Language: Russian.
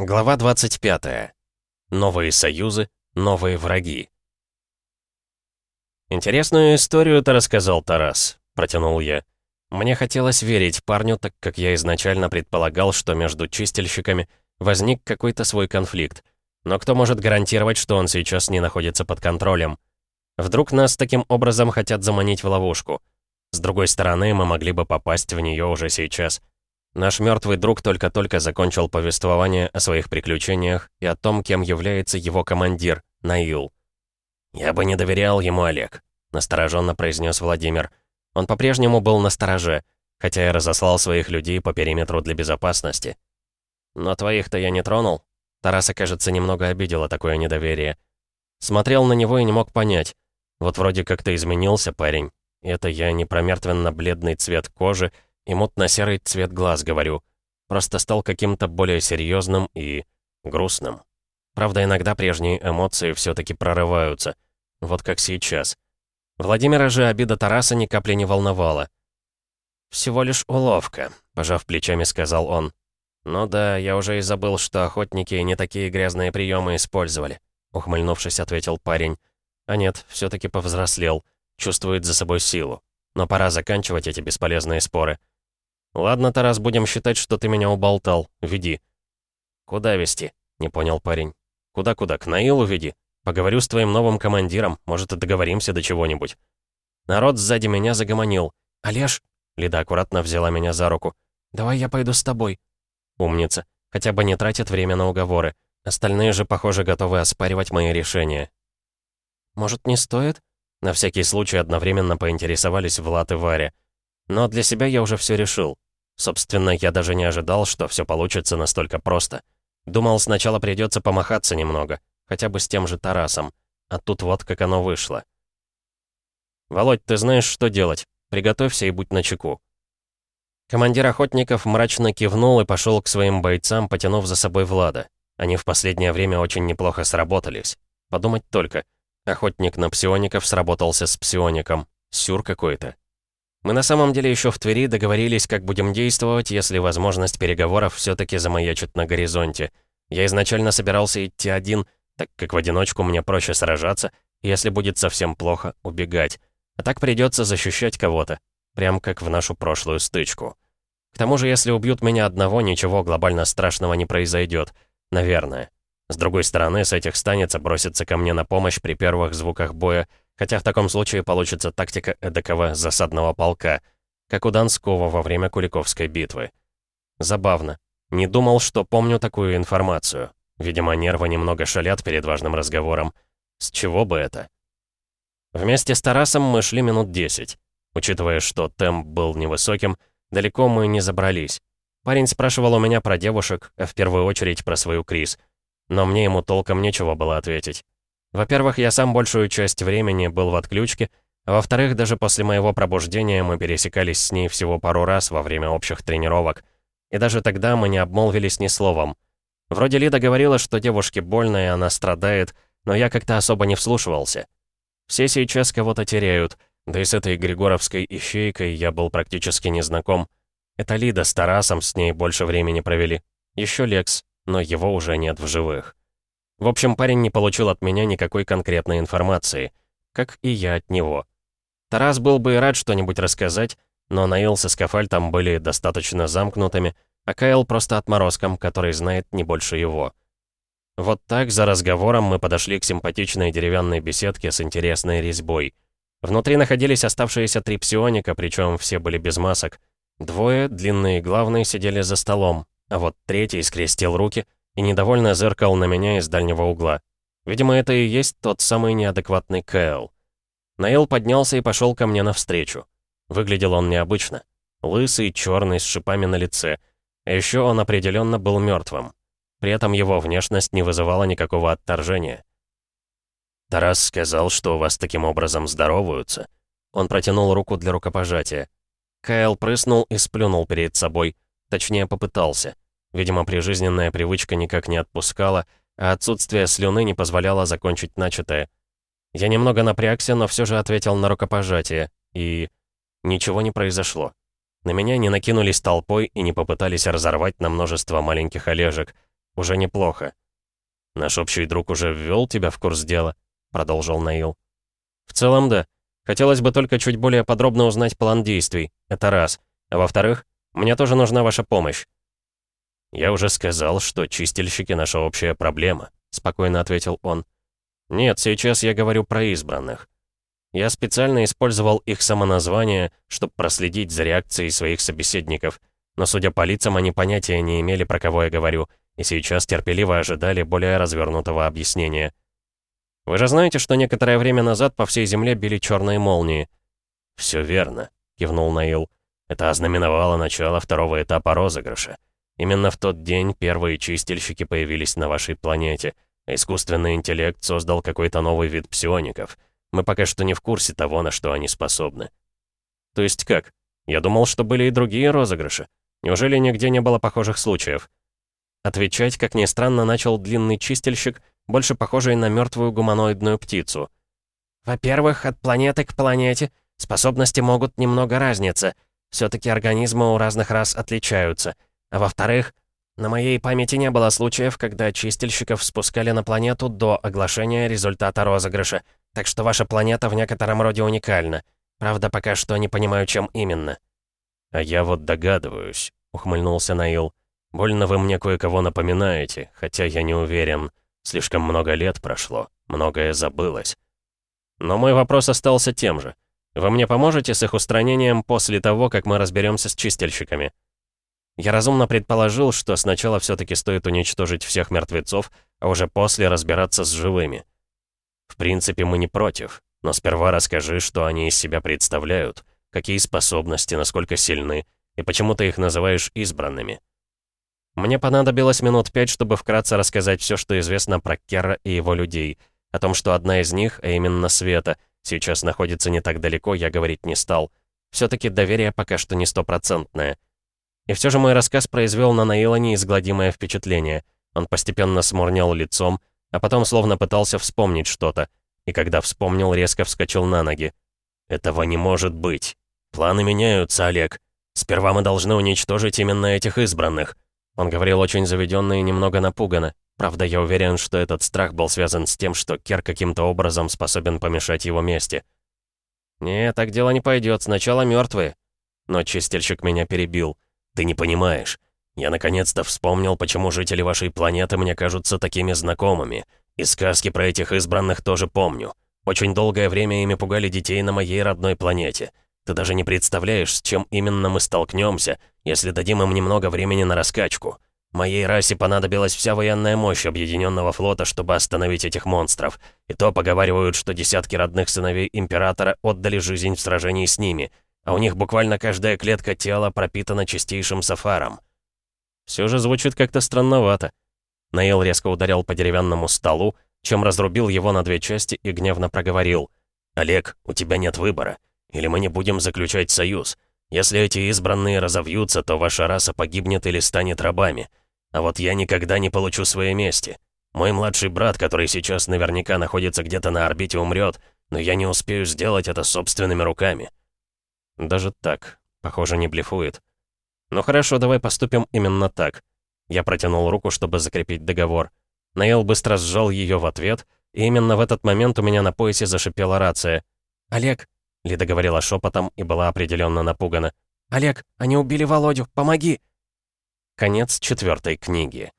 Глава 25. Новые союзы, новые враги. «Интересную историю ты рассказал, Тарас», — протянул я. Мне хотелось верить парню, так как я изначально предполагал, что между чистильщиками возник какой-то свой конфликт. Но кто может гарантировать, что он сейчас не находится под контролем? Вдруг нас таким образом хотят заманить в ловушку? С другой стороны, мы могли бы попасть в нее уже сейчас — Наш мертвый друг только-только закончил повествование о своих приключениях и о том, кем является его командир, Наил. «Я бы не доверял ему, Олег», — настороженно произнес Владимир. Он по-прежнему был на стороже, хотя я разослал своих людей по периметру для безопасности. «Но твоих-то я не тронул». Тараса, кажется, немного обидела такое недоверие. Смотрел на него и не мог понять. Вот вроде как-то изменился парень. Это я не про мертвенно-бледный цвет кожи, и мутно-серый цвет глаз, говорю. Просто стал каким-то более серьезным и грустным. Правда, иногда прежние эмоции все таки прорываются. Вот как сейчас. Владимира же обида Тараса ни капли не волновала. «Всего лишь уловка», — пожав плечами, сказал он. «Ну да, я уже и забыл, что охотники не такие грязные приемы использовали», — ухмыльнувшись, ответил парень. «А нет, все таки повзрослел, чувствует за собой силу. Но пора заканчивать эти бесполезные споры. «Ладно, Тарас, будем считать, что ты меня уболтал. Веди». «Куда вести?» — не понял парень. «Куда-куда? К Наилу веди. Поговорю с твоим новым командиром. Может, и договоримся до чего-нибудь». Народ сзади меня загомонил. «Олеж?» — Лида аккуратно взяла меня за руку. «Давай я пойду с тобой». Умница. Хотя бы не тратит время на уговоры. Остальные же, похоже, готовы оспаривать мои решения. «Может, не стоит?» На всякий случай одновременно поинтересовались Влад и Варя. Но для себя я уже все решил. Собственно, я даже не ожидал, что все получится настолько просто. Думал, сначала придется помахаться немного, хотя бы с тем же Тарасом. А тут вот как оно вышло. «Володь, ты знаешь, что делать. Приготовься и будь начеку». Командир охотников мрачно кивнул и пошел к своим бойцам, потянув за собой Влада. Они в последнее время очень неплохо сработались. Подумать только. Охотник на псиоников сработался с псиоником. Сюр какой-то. Мы на самом деле еще в Твери договорились, как будем действовать, если возможность переговоров все-таки замаячит на горизонте. Я изначально собирался идти один, так как в одиночку мне проще сражаться, если будет совсем плохо, убегать. А так придется защищать кого-то, прям как в нашу прошлую стычку. К тому же, если убьют меня одного, ничего глобально страшного не произойдет. Наверное. С другой стороны, с этих станется броситься ко мне на помощь при первых звуках боя, Хотя в таком случае получится тактика эдакого засадного полка, как у Донского во время Куликовской битвы. Забавно. Не думал, что помню такую информацию. Видимо, нервы немного шалят перед важным разговором. С чего бы это? Вместе с Тарасом мы шли минут 10. Учитывая, что темп был невысоким, далеко мы не забрались. Парень спрашивал у меня про девушек, а в первую очередь про свою Крис. Но мне ему толком нечего было ответить. Во-первых, я сам большую часть времени был в отключке, а во-вторых, даже после моего пробуждения мы пересекались с ней всего пару раз во время общих тренировок. И даже тогда мы не обмолвились ни словом. Вроде Лида говорила, что девушке больно и она страдает, но я как-то особо не вслушивался. Все сейчас кого-то теряют, да и с этой григоровской ищейкой я был практически не знаком. Это Лида с Тарасом с ней больше времени провели. Еще Лекс, но его уже нет в живых. В общем, парень не получил от меня никакой конкретной информации, как и я от него. Тарас был бы и рад что-нибудь рассказать, но Наил со Скафальтом были достаточно замкнутыми, а Кайл просто отморозком, который знает не больше его. Вот так, за разговором, мы подошли к симпатичной деревянной беседке с интересной резьбой. Внутри находились оставшиеся три псионика, причем все были без масок. Двое, длинные и главные, сидели за столом, а вот третий скрестил руки — и недовольно зеркал на меня из дальнего угла. Видимо, это и есть тот самый неадекватный Кэл. Наил поднялся и пошел ко мне навстречу. Выглядел он необычно. Лысый, черный, с шипами на лице. А еще он определенно был мертвым. При этом его внешность не вызывала никакого отторжения. «Тарас сказал, что у вас таким образом здороваются». Он протянул руку для рукопожатия. Кайл прыснул и сплюнул перед собой. Точнее, попытался. Видимо, прижизненная привычка никак не отпускала, а отсутствие слюны не позволяло закончить начатое. Я немного напрягся, но все же ответил на рукопожатие, и... Ничего не произошло. На меня не накинулись толпой и не попытались разорвать на множество маленьких олежек. Уже неплохо. «Наш общий друг уже ввел тебя в курс дела?» — продолжил Наил. «В целом, да. Хотелось бы только чуть более подробно узнать план действий. Это раз. А во-вторых, мне тоже нужна ваша помощь». «Я уже сказал, что чистильщики — наша общая проблема», — спокойно ответил он. «Нет, сейчас я говорю про избранных. Я специально использовал их самоназвание, чтобы проследить за реакцией своих собеседников, но, судя по лицам, они понятия не имели, про кого я говорю, и сейчас терпеливо ожидали более развернутого объяснения. Вы же знаете, что некоторое время назад по всей Земле били черные молнии?» «Все верно», — кивнул Наил. «Это ознаменовало начало второго этапа розыгрыша. Именно в тот день первые чистильщики появились на вашей планете, искусственный интеллект создал какой-то новый вид псиоников. Мы пока что не в курсе того, на что они способны». «То есть как? Я думал, что были и другие розыгрыши. Неужели нигде не было похожих случаев?» Отвечать, как ни странно, начал длинный чистильщик, больше похожий на мертвую гуманоидную птицу. «Во-первых, от планеты к планете способности могут немного разниться. Все-таки организмы у разных рас отличаются. А во-вторых, на моей памяти не было случаев, когда чистильщиков спускали на планету до оглашения результата розыгрыша, так что ваша планета в некотором роде уникальна. Правда, пока что не понимаю, чем именно». «А я вот догадываюсь», — ухмыльнулся Наил. «Больно вы мне кое-кого напоминаете, хотя я не уверен». Слишком много лет прошло, многое забылось. Но мой вопрос остался тем же. Вы мне поможете с их устранением после того, как мы разберемся с чистильщиками? Я разумно предположил, что сначала все-таки стоит уничтожить всех мертвецов, а уже после разбираться с живыми. В принципе, мы не против, но сперва расскажи, что они из себя представляют, какие способности, насколько сильны, и почему ты их называешь избранными. Мне понадобилось минут пять, чтобы вкратце рассказать все, что известно про Керра и его людей. О том, что одна из них, а именно Света, сейчас находится не так далеко, я говорить не стал. Все-таки доверие пока что не стопроцентное. И все же мой рассказ произвел на Наила неизгладимое впечатление. Он постепенно смурнел лицом, а потом словно пытался вспомнить что-то. И когда вспомнил, резко вскочил на ноги. «Этого не может быть. Планы меняются, Олег. Сперва мы должны уничтожить именно этих избранных». Он говорил очень заведенно и немного напуганно. Правда, я уверен, что этот страх был связан с тем, что Кер каким-то образом способен помешать его мести. «Не, так дело не пойдет. Сначала мертвые. Но чистильщик меня перебил. «Ты не понимаешь. Я наконец-то вспомнил, почему жители вашей планеты мне кажутся такими знакомыми. И сказки про этих избранных тоже помню. Очень долгое время ими пугали детей на моей родной планете. Ты даже не представляешь, с чем именно мы столкнемся, если дадим им немного времени на раскачку. Моей расе понадобилась вся военная мощь Объединенного флота, чтобы остановить этих монстров. И то поговаривают, что десятки родных сыновей Императора отдали жизнь в сражении с ними, а у них буквально каждая клетка тела пропитана чистейшим сафаром. Все же звучит как-то странновато. Наил резко ударил по деревянному столу, чем разрубил его на две части и гневно проговорил. «Олег, у тебя нет выбора. Или мы не будем заключать союз. Если эти избранные разовьются, то ваша раса погибнет или станет рабами. А вот я никогда не получу своей мести. Мой младший брат, который сейчас наверняка находится где-то на орбите, умрет, но я не успею сделать это собственными руками. Даже так. Похоже, не блефует. Ну хорошо, давай поступим именно так. Я протянул руку, чтобы закрепить договор. Наил быстро сжал ее в ответ, и именно в этот момент у меня на поясе зашипела рация. «Олег, Лида говорила шепотом и была определенно напугана. «Олег, они убили Володю, помоги!» Конец четвертой книги.